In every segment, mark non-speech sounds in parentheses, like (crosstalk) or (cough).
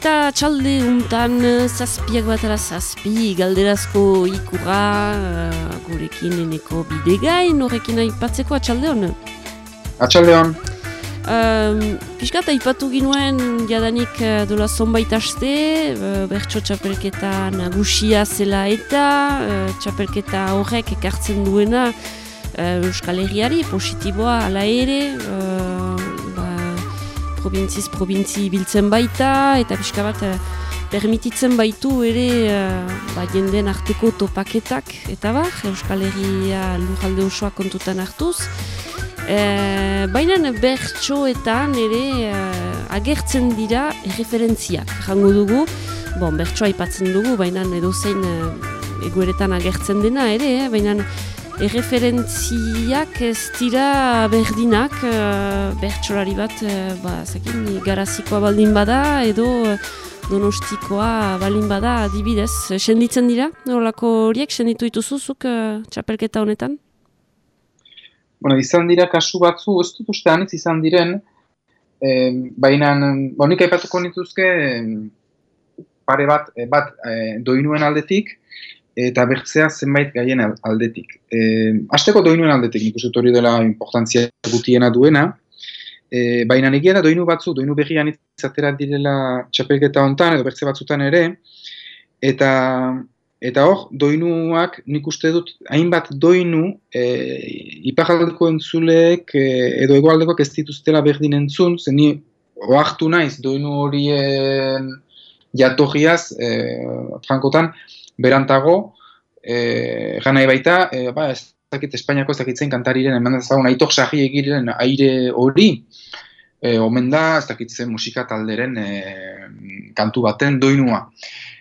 Txapelketa txalde untan zazpiak batara zazpi, galderazko ikura, uh, gurekin eneko bidegain, horrekin aipatzeko atxalde hon? Atxalde hon. Um, Piskat, aipatu ginuen jadanik uh, dola zonbait aste, uh, bertso txapelketa nagusia zela eta, uh, txapelketa horrek ekartzen duena uh, Euskal Herriari, positiboa, ala ere, probintziz probintzi biltzen baita, eta pixka bat uh, permititzen baitu ere uh, ba, jenden arteko topaketak, eta bar, Euskal Herria lujalde osoa kontutan hartuz. E, Baina bertsoetan ere uh, agertzen dira referentziak, jango dugu, bon, bertsoa aipatzen dugu, baina edo zein uh, egoeretan agertzen dena ere, eh? baina erreferentziak ez dira berdinak, uh, bertsolari bat, uh, ba, zakin, garazikoa baldin bada, edo uh, donostikoa baldin bada adibidez. Senditzen dira, horlako horiek, senditu dituzuzuk uh, txapelketa honetan? Bueno, izan dira kasu batzu, ez dut uste anitz izan diren, eh, baina, bonik aipatuko nituzke, eh, pare bat, bat eh, doinuen aldetik, eta bertzea zenbait gaien aldetik. E, Azteko doinuen aldetik, nik hori dela importantzia gutiena duena, e, baina negia da doinu batzu, doinu behian izatera direla txapelketa hontan edo bertze batzutan ere, eta eta hor, doinuak nik uste dut, hainbat doinu, e, ipajaldeko entzuleek e, edo egoaldekoak ez dituztela berdin entzun, zen ni oartu naiz doinu horien jatorriaz, e, frankotan, berantago, e, gana baita, e, ba, ez dakit Espainiako ez dakitzen kantariren, eman ezagun, aitok sahi egiren aire hori, e, omen da, ez dakitzen musika talderen e, kantu baten doinua.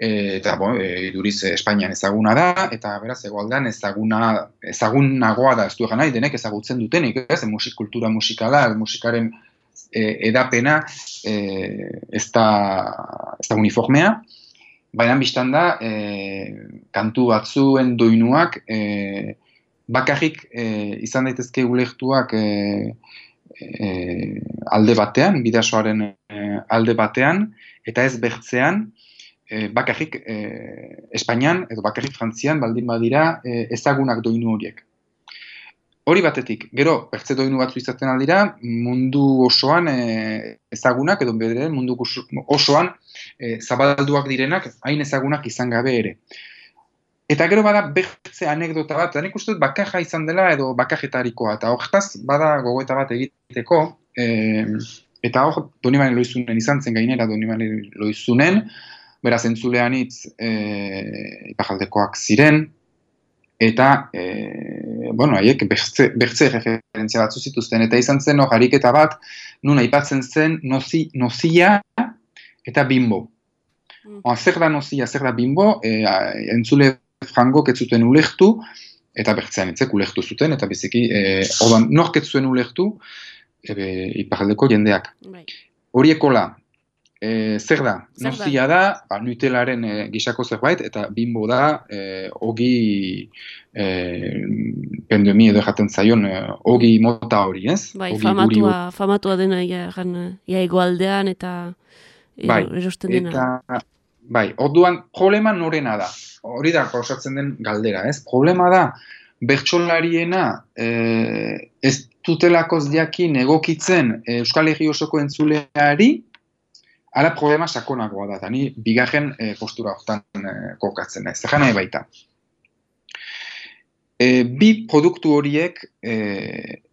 E, eta, bo, e, iduriz Espainian ezaguna da, eta beraz, egoaldean ezaguna, ezagunagoa da, ez du nahi, denek ezagutzen dutenik, ez, musik kultura musikala, musikaren e, edapena, e, ez, da, ez da uniformea, Baina biztan da, e, kantu batzuen doinuak e, bakarrik e, izan daitezke ulektuak e, e, alde batean, bidasoaren e, alde batean, eta ez bertzean, e, bakarrik e, Espainian edo bakarrik Frantzian baldin badira e, ezagunak doinu horiek. Hori batetik, gero, bertze doinu batzu izaten aldira, mundu osoan e, ezagunak, edo bedere, mundu osoan e, zabalduak direnak hain ezagunak izan gabe ere. Eta gero bada bertze anekdota bat, nik uste dut bakaja izan dela edo bakajetarikoa, eta horretaz bada gogoeta bat egiteko, e, eta hor doni loizunen izan zen gainera doni loizunen, beraz entzulean hitz e, ipajaldekoak ziren, eta e, bueno, haiek bertze, bertze referentzia batzu zituzten, eta izan zen hor hariketa bat, nun aipatzen zen nozi, nozia, eta bimbo. Mm. Oa, zer da nozia, zer da bimbo, e, entzule frangok ez zuten ulektu, eta bertzean etzek ulektu zuten, eta biziki, e, orban, nork ez zuen ulektu, ebe, iparaldeko jendeak. Bai. Horiekola, e, zer da, nozia da, ba, nutelaren e, gisako zerbait, eta bimbo da, e, ogi e, pandemia edo jaten zaion, e, ogi mota hori, ez? Bai, famatua, famatua dena, ja, ja, egoaldean, eta bai, Eta, bai, orduan problema norena da. Hori da pausatzen den galdera, ez? Problema da bertsolariena eh, ez tutelakoz jakin egokitzen eh, Euskal Herri osoko entzuleari ala problema sakonagoa da. Ni bigarren eh, postura hortan eh, kokatzen naiz. Zer nahi baita. E, bi produktu horiek e,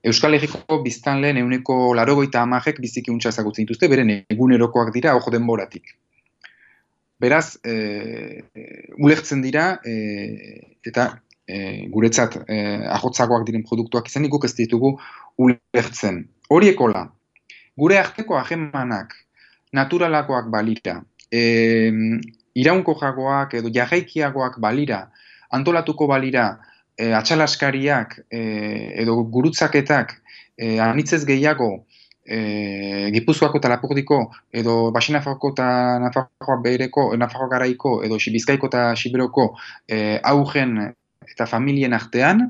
Euskal Herriko biztan lehen euneko larogoita amarek biziki untsa ezagutzen dituzte, beren egunerokoak dira ojo denboratik. Beraz, e, ulertzen dira, e, eta e, guretzat e, ahotzagoak diren produktuak izan guk ez ditugu ulertzen. Horiekola, gure arteko ahemanak naturalakoak balira, e, iraunko jagoak edo jarraikiagoak balira, antolatuko balira, e, atxalaskariak e, edo gurutzaketak e, anitzez gehiago e, Gipuzkoako eta Lapurdiko edo Basi Nafarroko eta Nafarroa bereko, Nafarroa garaiko edo Bizkaiko eta Siberoko e, augen eta familien artean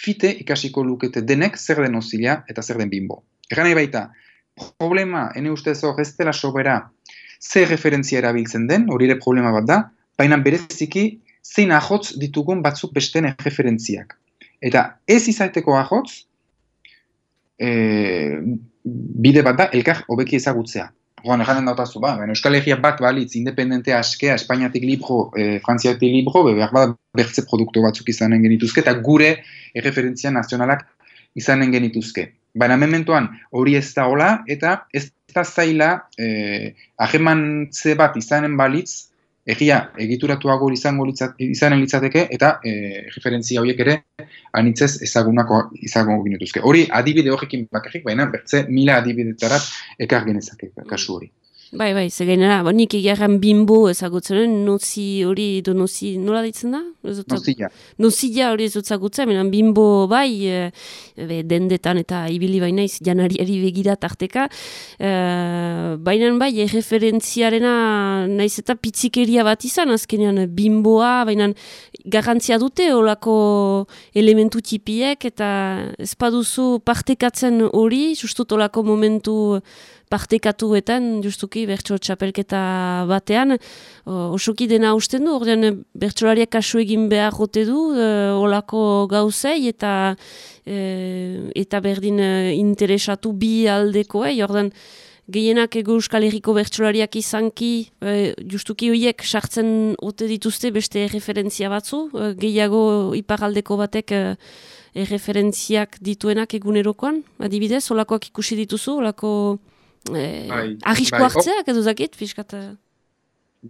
fite ikasiko lukete denek zer den ozila eta zer den bimbo. Egan nahi baita, problema, ene ustez hor ez dela sobera ze referentzia erabiltzen den, hori ere problema bat da, baina bereziki zein ahotz ditugun batzuk besten referentziak. Eta ez izateko ahotz, e, bide bat da, elkar hobeki ezagutzea. Joan, eganen dautazu, ba, Euskal Herria bat balitz, independentea askea, Espainiatik libro, e, Frantziatik libro, be, behar bat bertze produktu batzuk izanen genituzke, eta gure erreferentzia nazionalak izanen genituzke. Baina mementoan hori ez da hola, eta ez da zaila eh, ahemantze bat izanen balitz, egia egituratuago izango litzat, izanen litzateke, eta eh, referentzia horiek ere anitzez ezagunako izango ginetuzke. Hori adibide horrekin bakarrik, baina bertze mila adibidetarat ekar genezake kasu hori. Bai, bai, ze gainera, ba, nik egeran bimbo ezagutzen, nozi hori edo nozi, nola ditzen da? Nozilla. Nozilla hori ez ezagutzen, menan bimbo bai, e, dendetan eta ibili baina iz, janariari begira tarteka, e, baina bai, erreferentziarena naiz eta pitzikeria bat izan, azkenean bimboa, baina garantzia dute olako elementu tipiek, eta ez paduzu partekatzen hori, justut olako momentu partekatuetan, justuki, bertso txapelketa batean, osoki dena usten du, ordean bertsolariak kasu egin behar jote du, e, olako gauzei, eta e, eta berdin e, interesatu bi aldekoei, ordean gehienak ego euskal herriko bertsolariak izanki, e, justuki horiek sartzen ote dituzte beste referentzia batzu, e, gehiago iparaldeko batek e, referentziak dituenak egunerokoan, adibidez, olakoak ikusi dituzu, olako eh, bai, arrisko bai, edo zakit, fiskat?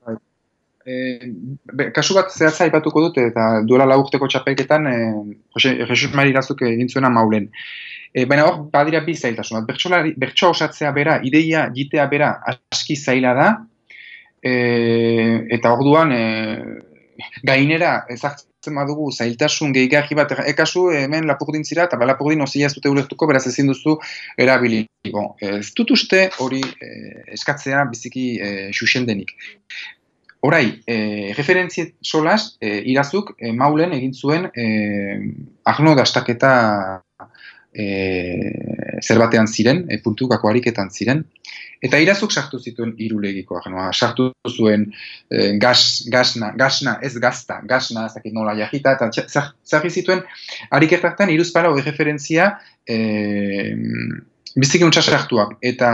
Bai. E, kasu bat zehatza aipatuko dut, eta duela laurteko txapelketan, e, Jose, Jesus Mari Gazuk egin zuena maulen. E, baina hor, badira bi zailtasun. Bertsoa osatzea bera, ideia jitea bera aski zaila da, e, eta orduan e, gainera ezartzen zen badugu zailtasun gehigarri bat ekasu hemen lapurdin zira eta ba, lapurdin ozia ez dute ulertuko beraz ezin duzu erabili. Bon, ez dut uste hori eh, eskatzea biziki eh, xuxen denik. Horai, eh, referentziet solas, eh, irazuk eh, maulen egin zuen eh, agno dastaketa e, zer batean ziren, e, puntukako hariketan ziren, eta irazuk sartu zituen irulegikoa, genoa, sartu zuen e, gas, gasna, gasna, ez gazta, gasna, ez nola jahita, eta zarri zituen. Hariketan iruzpara hori referentzia e, biziki untsa sartuak, eta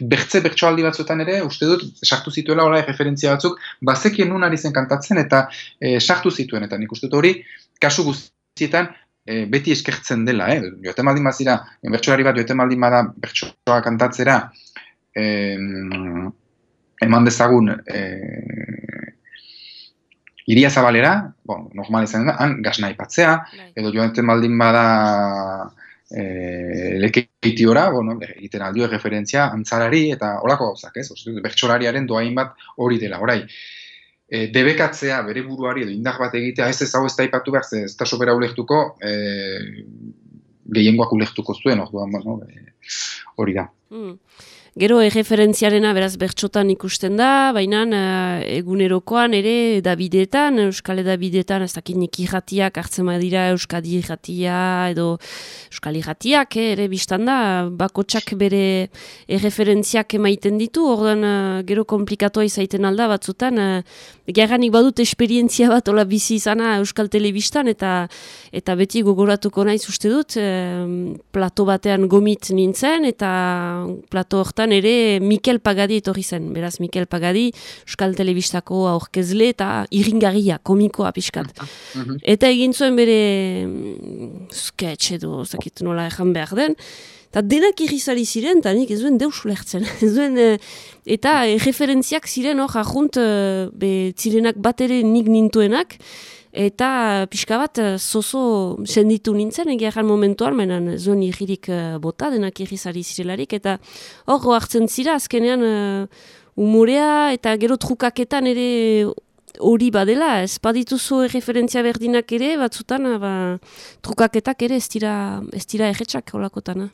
bertze bertsoaldi batzuetan ere, uste dut, sartu zituela hori referentzia batzuk, bazekien nun ari zen kantatzen, eta e, sartu zituen, eta nik uste dut hori, kasu guztietan, e, beti eskertzen dela, eh? joaten baldin bazira, bertsoari bat joaten baldin bada bertsoa kantatzera, e, eman dezagun e, iria zabalera, bon, normal izan da, han gasna ipatzea, bai. edo joaten baldin bada e, lekeitiora, bueno, egiten aldio referentzia antzarari, eta holako gauzak, ez? Bertsolariaren doain bat hori dela, orai e, debekatzea bere buruari edo indar bat egitea ez ez hau ez da ipatu behar, ez da sobera ulektuko, e, gehiengoak ulektuko zuen, orduan, bueno, e, hori da. Mm. Gero erreferentziarena beraz bertxotan ikusten da, baina uh, egunerokoan ere Davidetan, Euskal Davidetan, ez dakit nik irratiak hartzen dira Euskadi irratia edo Euskal irratiak eh, ere biztan da, bakotsak bere erreferentziak emaiten ditu, orduan uh, gero komplikatoa izaiten alda batzutan, uh, gerranik badut esperientzia bat ola bizi izana Euskal Telebistan eta eta beti gogoratuko naiz uste dut, plato batean gomit nintzen eta plato ere Mikel Pagadi etorri zen. Beraz, Mikel Pagadi, Euskal Telebistako aurkezle eta iringarria, komikoa pixkat. Mhm. Eta egin zuen bere mm, sketch edo, zakit nola ezan behar den, eta denak irrizari ziren, eta nik ez duen deus ulertzen. (laughs) ez duen, eh, eta referentziak ziren hor, ahunt, eh, zirenak bat ere nik nintuenak, Eta pixka bat zozo eh, senditu nintzen egeran momentuan, menan zuen ikirik uh, bota denak ikizari zirelarik, eta hor hartzen zira azkenean uh, umorea eta gero trukaketan ere hori badela, ez badituzu referentzia berdinak ere, batzutan ba, trukaketak ere ez dira, ez dira erretxak holakotan.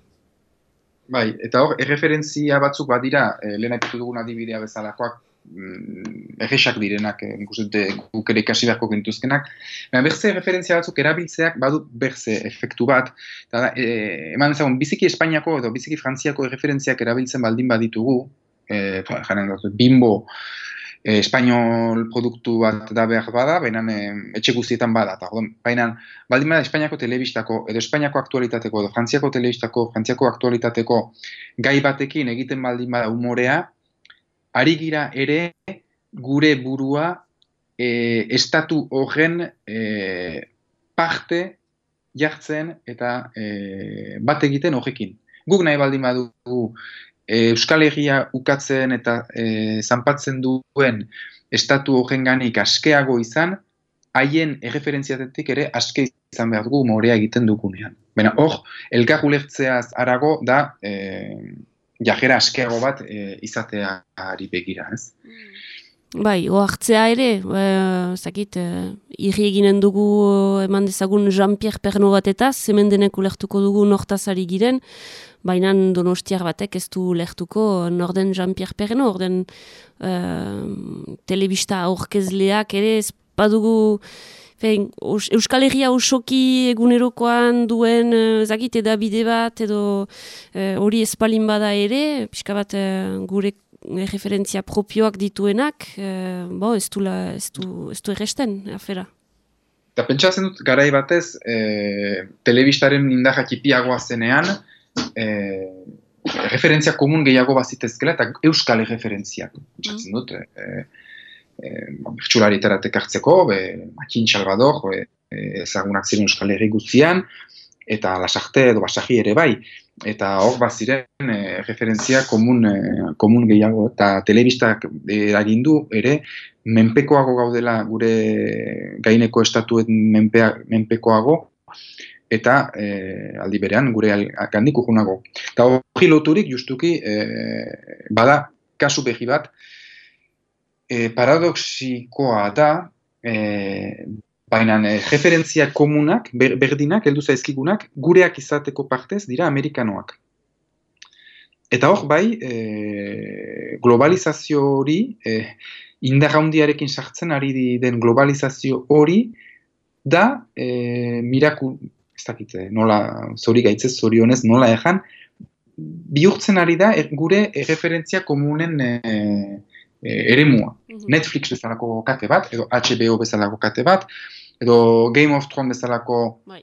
Bai, eta hor, erreferentzia batzuk badira, eh, lehenak dugun adibidea bezalakoak, erresak direnak, eh, nik uste guk ere ikasi beharko gintuzkenak. Baina berze referentzia batzuk erabiltzeak badu berze efektu bat. Eta, e, eman ezagun, biziki Espainiako edo biziki Frantziako referentziak erabiltzen baldin baditugu, e, jaren dut, bimbo, e, espainol produktu bat da behar bada, baina e, etxe guztietan bada. Ta, baina, baldin bada Espainiako telebistako, edo Espainiako aktualitateko, edo Frantziako telebistako, Frantziako aktualitateko gai batekin egiten baldin bada umorea, ari gira ere gure burua e, estatu horren e, parte jartzen eta e, bat egiten horrekin. Guk nahi baldin badugu e, Euskal Herria ukatzen eta e, zanpatzen duen estatu horren ganik askeago izan, haien erreferentziatetik ere aske izan behar dugu morea egiten dugunean. Baina hor, elkar ulertzeaz arago da e, jajera askeago bat e, izateari begira, ez? Mm. Bai, oartzea ere, e, zakit, e, irri eginen dugu eman dezagun Jean-Pierre Perno bat eta zemen denek ulertuko dugu nortazari giren, baina donostiar batek ez du ulertuko norden Jean-Pierre Perno, orden e, telebista aurkezleak ere ez badugu Fein, Euskal Herria osoki egunerokoan duen zakit edabide bat edo hori e, espalin bada ere, pixka bat e, gure referentzia propioak dituenak, e, bo, ez du, ez du, ez du erresten, afera. Eta pentsatzen dut, garai batez, e, telebistaren indarra kipiagoa zenean, e, referentzia komun gehiago bazitezkela, eta euskal referentziak, pentsatzen dut, e, e, teratek hartzeko, be, Makin Salvador, e, ezagunak ziren euskal herri guztian, eta lasarte edo basaji ere bai, eta hor bat ziren e, referentzia komun, e, komun gehiago eta telebistak eragindu ere menpekoago gaudela gure gaineko estatuen menpea, menpekoago eta e, aldi berean gure gandik urgunago. Eta hori loturik justuki e, bada kasu behi bat e, paradoxikoa da e, Baina e, referentzia komunak, berdinak, heldu zaizkigunak, gureak izateko partez dira amerikanoak. Eta hor, bai, e, globalizazio hori, e, indarraundiarekin sartzen ari den globalizazio hori, da, e, miraku, ez dakit, nola, zori gaitzez, zori honez, nola ejan, bihurtzen ari da er, gure referentzia komunen e, e, eremua. Mm Netflix bezalako kate bat, edo HBO bezalako kate bat, edo Game of Thrones bezalako bai.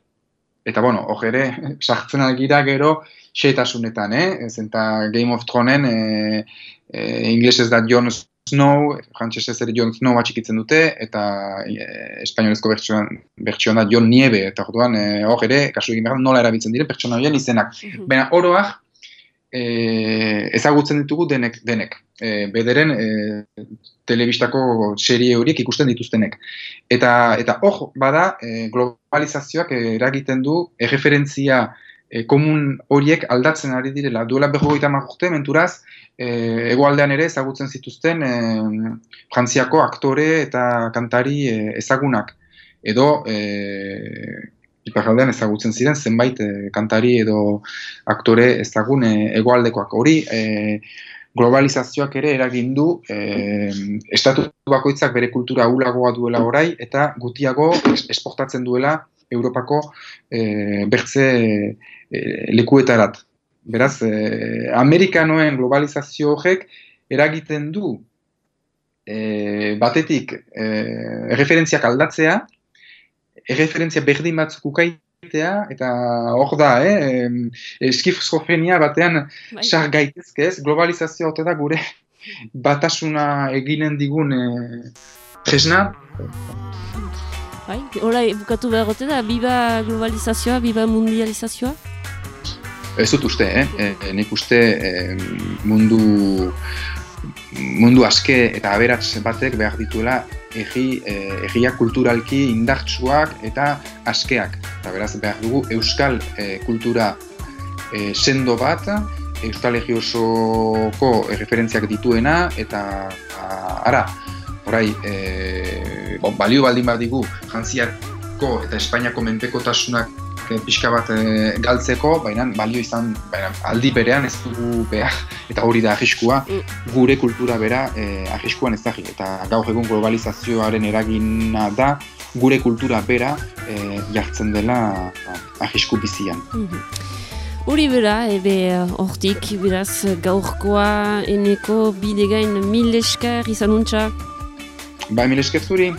eta bueno, hor ere, (laughs) sartzen algira gero xeetasunetan, eh? Zenta Game of Thronesen e, e, inglesez da Jon Snow, frantzesez ere Jon Snow atxikitzen dute, eta e, espainolezko bertsioan da Jon Nieve, eta orduan hor ere, kasu egin behar, nola erabiltzen dire, pertsona horien izenak. Mm Baina oroak, e, ezagutzen ditugu denek, denek. E, bederen e, telebistako serie horiek ikusten dituztenek. Eta eta hor bada e, globalizazioak eragiten du erreferentzia e, komun horiek aldatzen ari direla. Duela berrogeita urte menturaz, e, egoaldean ere ezagutzen zituzten e, frantziako aktore eta kantari e, ezagunak. Edo e, iparraldean ezagutzen ziren zenbait eh, kantari edo aktore ezagun e, egoaldekoak hori e, globalizazioak ere eragin du e, estatu bakoitzak bere kultura ulagoa duela orai eta gutiago esportatzen duela Europako e, bertze lekuetarat. Beraz, e, Amerikanoen globalizazio horrek eragiten du e, batetik e, referentziak aldatzea, erreferentzia berdin batzuk ukaitea, eta hor da, eh, eskifzofrenia batean bai. sar gaitezke ez, globalizazioa ote da gure batasuna eginen digun eh, tresna. Bai, horai, bukatu behar ote da, biba globalizazioa, biba mundializazioa? Ez dut uste, eh? E, nik uste e, mundu mundu aske eta aberats batek behar dituela egi, egia kulturalki indartsuak eta askeak. Eta beraz behar dugu euskal e, kultura e, sendo bat, euskal egi osoko referentziak dituena eta ara, orai, e, balio baldin bat digu jantziako eta Espainiako menpekotasunak e, pixka bat e, galtzeko, baina balio izan baina, aldi berean ez dugu behar, (laughs) eta hori da ahiskua, gure kultura bera e, ahiskuan ez da, eta gaur egun globalizazioaren eragina da, gure kultura bera e, jartzen dela ahisku bizian. Mm Hori bera, ebe hortik, beraz gaurkoa eneko bidegain mil esker izan untxa. Ba, mil esker zuri.